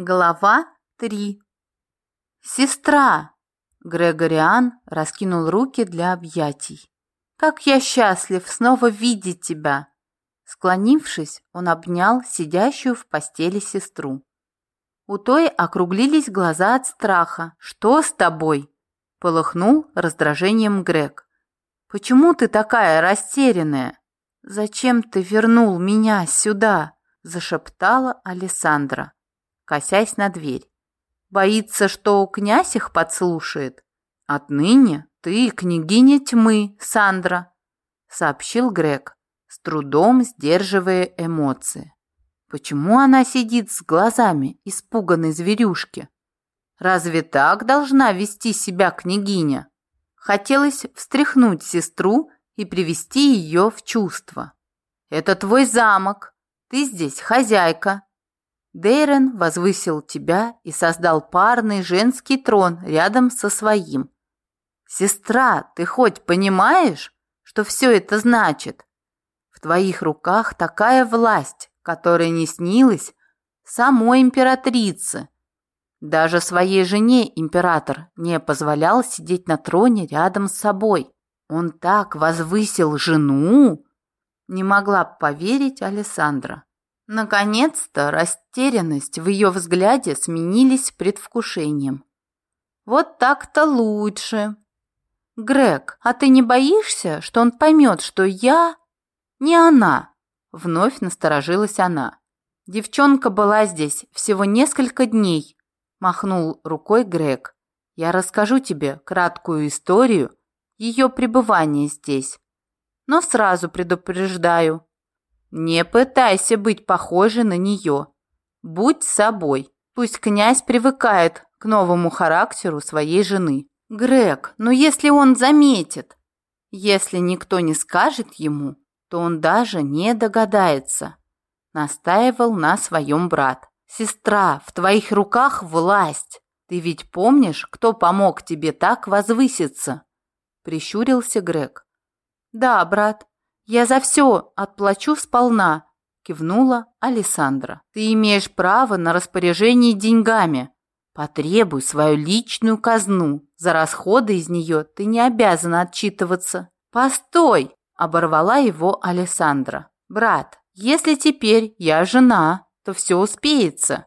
Глава 3 «Сестра!» Грегориан раскинул руки для объятий. «Как я счастлив снова видеть тебя!» Склонившись, он обнял сидящую в постели сестру. У той округлились глаза от страха. «Что с тобой?» — полыхнул раздражением Грег. «Почему ты такая растерянная? Зачем ты вернул меня сюда?» — зашептала Александра косясь на дверь. Боится, что князь их подслушает. Отныне ты княгиня тьмы, Сандра, сообщил Грег, с трудом сдерживая эмоции. Почему она сидит с глазами испуганной зверюшки? Разве так должна вести себя княгиня? Хотелось встряхнуть сестру и привести ее в чувство. Это твой замок, ты здесь хозяйка, Дейрен возвысил тебя и создал парный женский трон рядом со своим. Сестра, ты хоть понимаешь, что все это значит? В твоих руках такая власть, которая не снилась самой императрице. Даже своей жене император не позволял сидеть на троне рядом с собой. Он так возвысил жену, не могла поверить Александра. Наконец-то растерянность в ее взгляде сменились предвкушением. «Вот так-то лучше. Грег, а ты не боишься, что он поймет, что я не она?» Вновь насторожилась она. «Девчонка была здесь всего несколько дней», – махнул рукой Грег. «Я расскажу тебе краткую историю ее пребывания здесь. Но сразу предупреждаю, не пытайся быть похожей на нее. Будь собой. Пусть князь привыкает к новому характеру своей жены. Грег, но если он заметит? Если никто не скажет ему, то он даже не догадается. Настаивал на своем брат. Сестра, в твоих руках власть. Ты ведь помнишь, кто помог тебе так возвыситься? Прищурился Грег. Да, брат, «Я за все отплачу сполна», – кивнула Александра. «Ты имеешь право на распоряжение деньгами. Потребуй свою личную казну. За расходы из нее ты не обязана отчитываться». «Постой!» – оборвала его Александра. «Брат, если теперь я жена, то все успеется.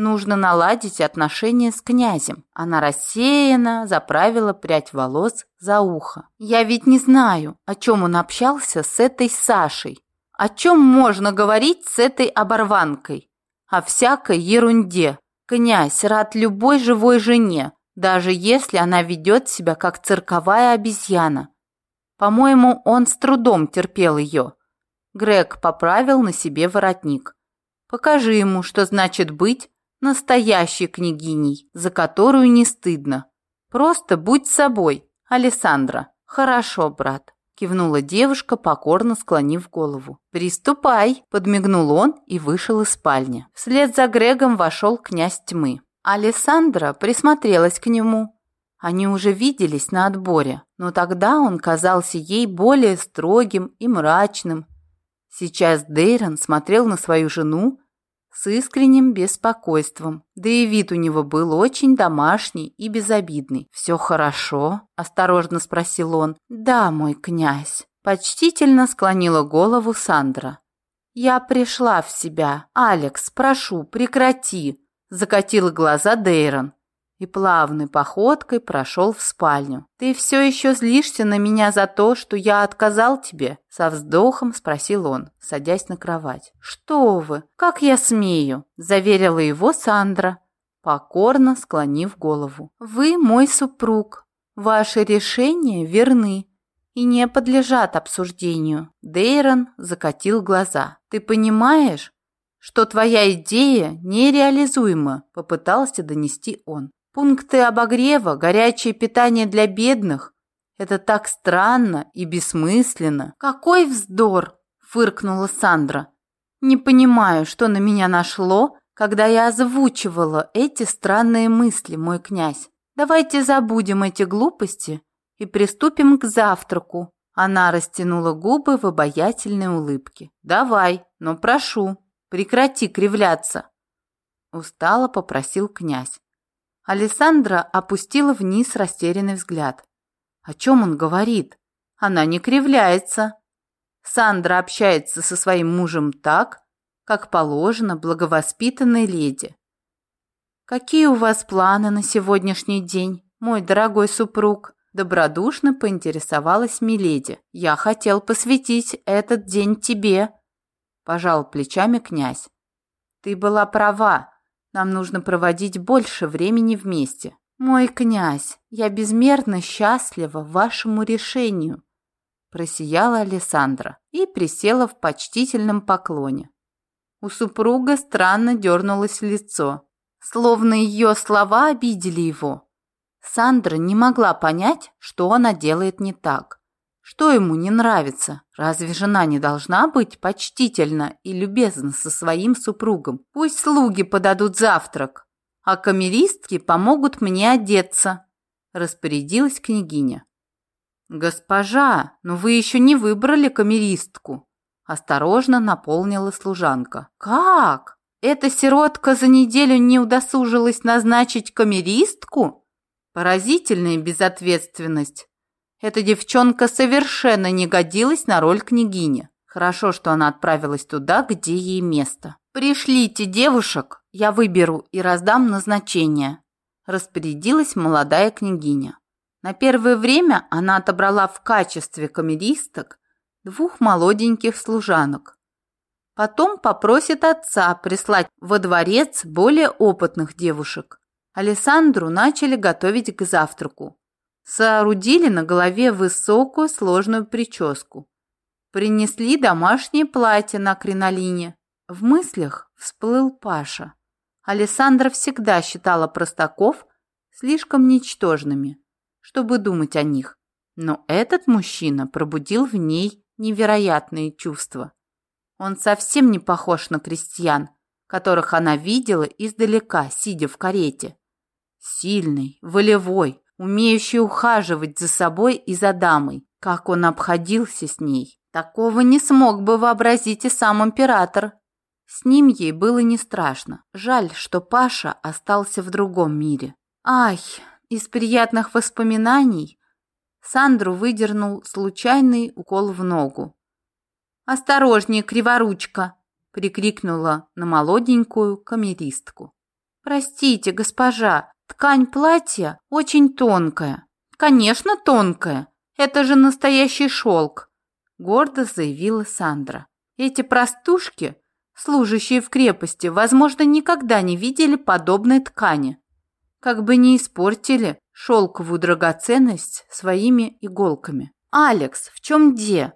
Нужно наладить отношения с князем. Она рассеянно заправила прядь волос за ухо. Я ведь не знаю, о чем он общался с этой Сашей. О чем можно говорить с этой оборванкой? О всякой ерунде. Князь рад любой живой жене, даже если она ведет себя как цирковая обезьяна. По-моему, он с трудом терпел ее. Грег поправил на себе воротник. Покажи ему, что значит быть настоящей княгиней, за которую не стыдно. Просто будь собой, Александра. Хорошо, брат. Кивнула девушка, покорно склонив голову. «Приступай!» – подмигнул он и вышел из спальни. Вслед за Грегом вошел князь тьмы. Александра присмотрелась к нему. Они уже виделись на отборе, но тогда он казался ей более строгим и мрачным. Сейчас Дейрон смотрел на свою жену с искренним беспокойством. Да и вид у него был очень домашний и безобидный. «Все хорошо?» – осторожно спросил он. «Да, мой князь». Почтительно склонила голову Сандра. «Я пришла в себя. Алекс, прошу, прекрати!» Закатила глаза Дейрон и плавной походкой прошел в спальню. «Ты все еще злишься на меня за то, что я отказал тебе?» Со вздохом спросил он, садясь на кровать. «Что вы? Как я смею?» Заверила его Сандра, покорно склонив голову. «Вы мой супруг. Ваши решения верны и не подлежат обсуждению». Дейрон закатил глаза. «Ты понимаешь?» что твоя идея нереализуема, попытался донести он. Пункты обогрева, горячее питание для бедных – это так странно и бессмысленно. Какой вздор, фыркнула Сандра. Не понимаю, что на меня нашло, когда я озвучивала эти странные мысли, мой князь. Давайте забудем эти глупости и приступим к завтраку. Она растянула губы в обаятельной улыбке. Давай, но прошу, прекрати кривляться. устало попросил князь. Александра опустила вниз растерянный взгляд. О чем он говорит? Она не кривляется. Сандра общается со своим мужем так, как положено благовоспитанной леди. «Какие у вас планы на сегодняшний день, мой дорогой супруг?» Добродушно поинтересовалась Миледи. «Я хотел посвятить этот день тебе», – пожал плечами князь. «Ты была права. Нам нужно проводить больше времени вместе. Мой князь, я безмерно счастлива вашему решению», – просияла Александра и присела в почтительном поклоне. У супруга странно дернулось лицо, словно ее слова обидели его. Сандра не могла понять, что она делает не так. Что ему не нравится? Разве жена не должна быть почтительна и любезна со своим супругом? Пусть слуги подадут завтрак, а камеристки помогут мне одеться, распорядилась княгиня. Госпожа, но вы еще не выбрали камеристку, осторожно наполнила служанка. Как? Эта сиротка за неделю не удосужилась назначить камеристку? Поразительная безответственность. Эта девчонка совершенно не годилась на роль княгини. Хорошо, что она отправилась туда, где ей место. «Пришлите девушек, я выберу и раздам назначение», распорядилась молодая княгиня. На первое время она отобрала в качестве камеристок двух молоденьких служанок. Потом попросит отца прислать во дворец более опытных девушек. Александру начали готовить к завтраку. Соорудили на голове высокую сложную прическу. Принесли домашнее платье на кринолине. В мыслях всплыл Паша. Александра всегда считала простаков слишком ничтожными, чтобы думать о них. Но этот мужчина пробудил в ней невероятные чувства. Он совсем не похож на крестьян, которых она видела издалека, сидя в карете. Сильный, волевой, умеющий ухаживать за собой и за дамой. Как он обходился с ней. Такого не смог бы вообразить и сам император. С ним ей было не страшно. Жаль, что Паша остался в другом мире. Ай, из приятных воспоминаний Сандру выдернул случайный укол в ногу. «Осторожнее, криворучка!» — прикрикнула на молоденькую камеристку. «Простите, госпожа, Ткань платья очень тонкая. Конечно, тонкая. Это же настоящий шелк, гордо заявила Сандра. Эти простушки, служащие в крепости, возможно, никогда не видели подобной ткани. Как бы не испортили шелковую драгоценность своими иголками. «Алекс, в чем де?»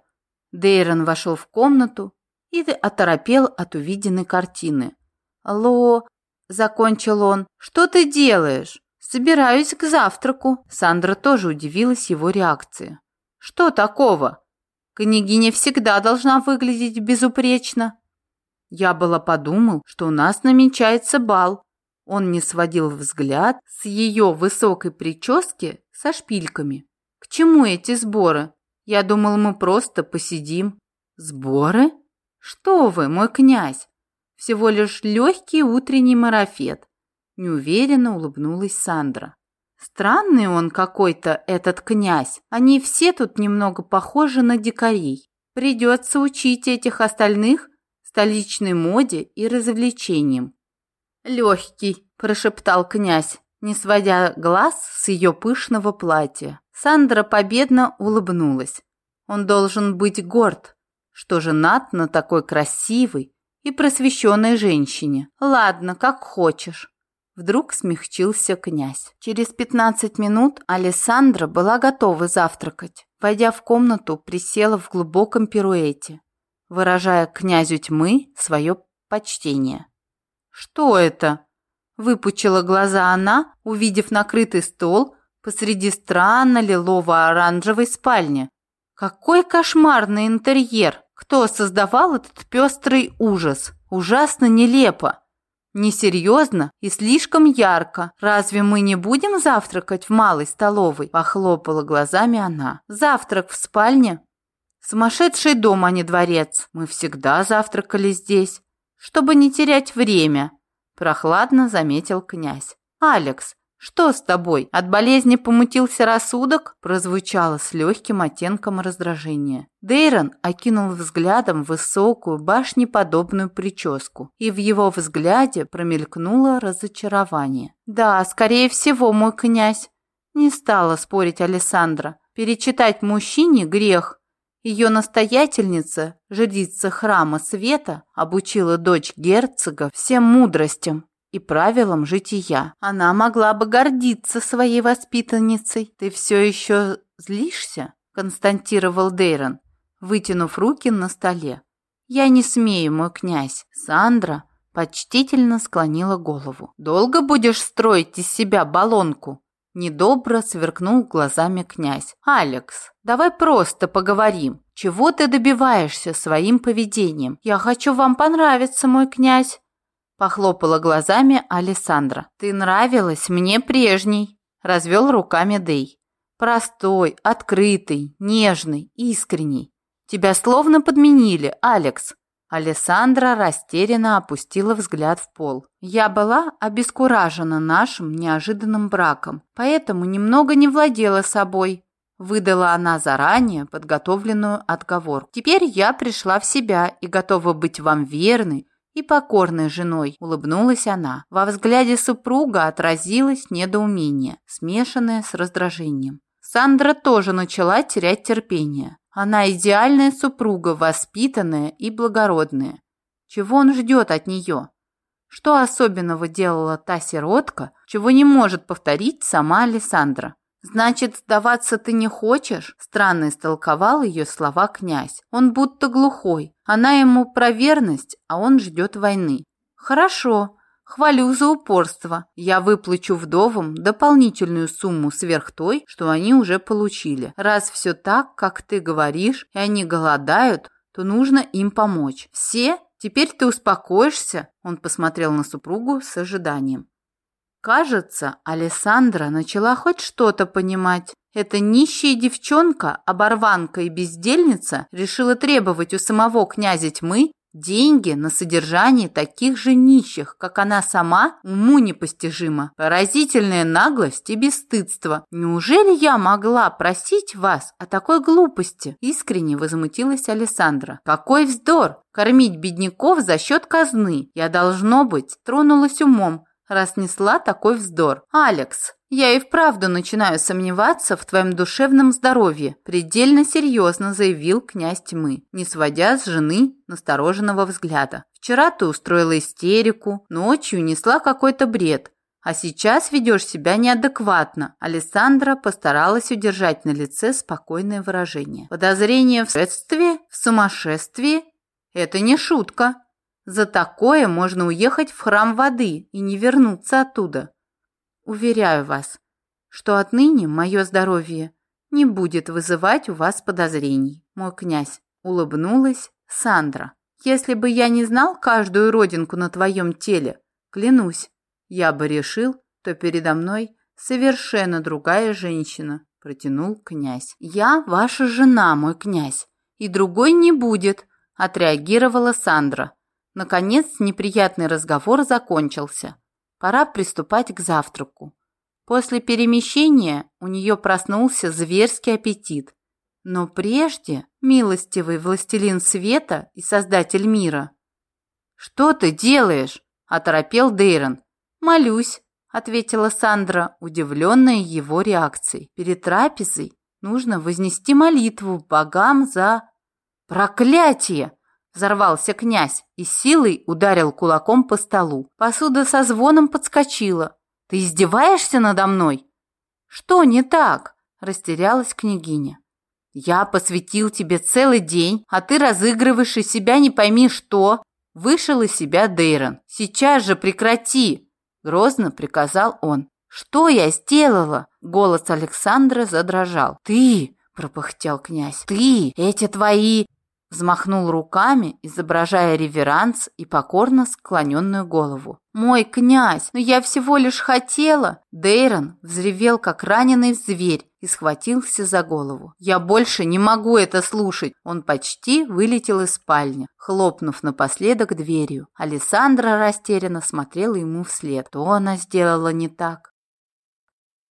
Дейрон вошел в комнату и оторопел от увиденной картины. «Алло, закончил он. «Что ты делаешь?» «Собираюсь к завтраку». Сандра тоже удивилась его реакции. «Что такого? Княгиня всегда должна выглядеть безупречно». Я было подумал, что у нас намечается бал. Он не сводил взгляд с ее высокой прически со шпильками. «К чему эти сборы? Я думал, мы просто посидим». «Сборы? Что вы, мой князь? Всего лишь легкий утренний марафет. Неуверенно улыбнулась Сандра. Странный он какой-то, этот князь. Они все тут немного похожи на дикарей. Придется учить этих остальных столичной моде и развлечениям. «Легкий», – прошептал князь, не сводя глаз с ее пышного платья. Сандра победно улыбнулась. Он должен быть горд, что женат на такой красивой, и просвещенной женщине. Ладно, как хочешь. Вдруг смягчился князь. Через пятнадцать минут Алессандра была готова завтракать. Войдя в комнату, присела в глубоком пируэте, выражая князю тьмы свое почтение. «Что это?» – выпучила глаза она, увидев накрытый стол посреди странно лилово-оранжевой спальни. «Какой кошмарный интерьер! Кто создавал этот пестрый ужас? Ужасно нелепо. Несерьезно и слишком ярко. Разве мы не будем завтракать в малой столовой? Похлопала глазами она. Завтрак в спальне? Сумасшедший дом, а не дворец. Мы всегда завтракали здесь, чтобы не терять время. прохладно заметил князь. «Алекс, что с тобой? От болезни помутился рассудок?» прозвучало с легким оттенком раздражения. Дейрон окинул взглядом высокую башнеподобную прическу, и в его взгляде промелькнуло разочарование. «Да, скорее всего, мой князь». Не стала спорить Александра. Перечитать мужчине грех. Ее настоятельница, жрица храма света, обучила дочь герцога всем мудростям и правилам жития. Она могла бы гордиться своей воспитанницей. Ты все еще злишься? константировал Дейрон, вытянув руки на столе. Я не смею, мой князь. Сандра почтительно склонила голову. Долго будешь строить из себя балонку? Недобро сверкнул глазами князь. «Алекс, давай просто поговорим. Чего ты добиваешься своим поведением? Я хочу вам понравиться, мой князь. Похлопала глазами Александра. «Ты нравилась мне прежней», – развел руками Дей. «Простой, открытый, нежный, искренний. Тебя словно подменили, Алекс». Александра растерянно опустила взгляд в пол. «Я была обескуражена нашим неожиданным браком, поэтому немного не владела собой», выдала она заранее подготовленную отговорку. «Теперь я пришла в себя и готова быть вам верной, и покорной женой, улыбнулась она. Во взгляде супруга отразилось недоумение, смешанное с раздражением. Сандра тоже начала терять терпение. Она идеальная супруга, воспитанная и благородная. Чего он ждет от нее? Что особенного делала та сиротка, чего не может повторить сама Александра? «Значит, сдаваться ты не хочешь?» Странно истолковал ее слова князь. Он будто глухой. Она ему про верность, а он ждет войны. «Хорошо. Хвалю за упорство. Я выплачу вдовам дополнительную сумму сверх той, что они уже получили. Раз все так, как ты говоришь, и они голодают, то нужно им помочь. Все? Теперь ты успокоишься?» Он посмотрел на супругу с ожиданием. Кажется, Алессандра начала хоть что-то понимать. Эта нищая девчонка, оборванка и бездельница решила требовать у самого князя тьмы деньги на содержание таких же нищих, как она сама, уму непостижимо. Поразительная наглость и бесстыдство. Неужели я могла просить вас о такой глупости? Искренне возмутилась Александра. Какой вздор! Кормить бедняков за счет казны. Я, должно быть, тронулась умом раз несла такой вздор. «Алекс, я и вправду начинаю сомневаться в твоем душевном здоровье», предельно серьезно заявил князь тьмы, не сводя с жены настороженного взгляда. «Вчера ты устроила истерику, ночью несла какой-то бред, а сейчас ведешь себя неадекватно. Александра постаралась удержать на лице спокойное выражение. Подозрение в средстве, в сумасшествии – это не шутка. За такое можно уехать в храм воды и не вернуться оттуда. Уверяю вас, что отныне мое здоровье не будет вызывать у вас подозрений, мой князь. Улыбнулась Сандра. Если бы я не знал каждую родинку на твоем теле, клянусь, я бы решил, что передо мной совершенно другая женщина, протянул князь. Я ваша жена, мой князь, и другой не будет, отреагировала Сандра. Наконец, неприятный разговор закончился. Пора приступать к завтраку. После перемещения у нее проснулся зверский аппетит. Но прежде, милостивый властелин света и создатель мира. «Что ты делаешь?» – оторопел Дейрон. «Молюсь», – ответила Сандра, удивленная его реакцией. «Перед трапезой нужно вознести молитву богам за...» «Проклятие!» Взорвался князь и силой ударил кулаком по столу. Посуда со звоном подскочила. «Ты издеваешься надо мной?» «Что не так?» – растерялась княгиня. «Я посвятил тебе целый день, а ты разыгрываешь из себя не пойми что!» Вышел из себя Дейрон. «Сейчас же прекрати!» – грозно приказал он. «Что я сделала?» – голос Александра задрожал. «Ты!» – пропыхтел князь. «Ты! Эти твои взмахнул руками, изображая реверанс и покорно склоненную голову. «Мой князь, но я всего лишь хотела!» Дейрон взревел, как раненый зверь, и схватился за голову. «Я больше не могу это слушать!» Он почти вылетел из спальни, хлопнув напоследок дверью. Александра растерянно смотрела ему вслед. Что она сделала не так?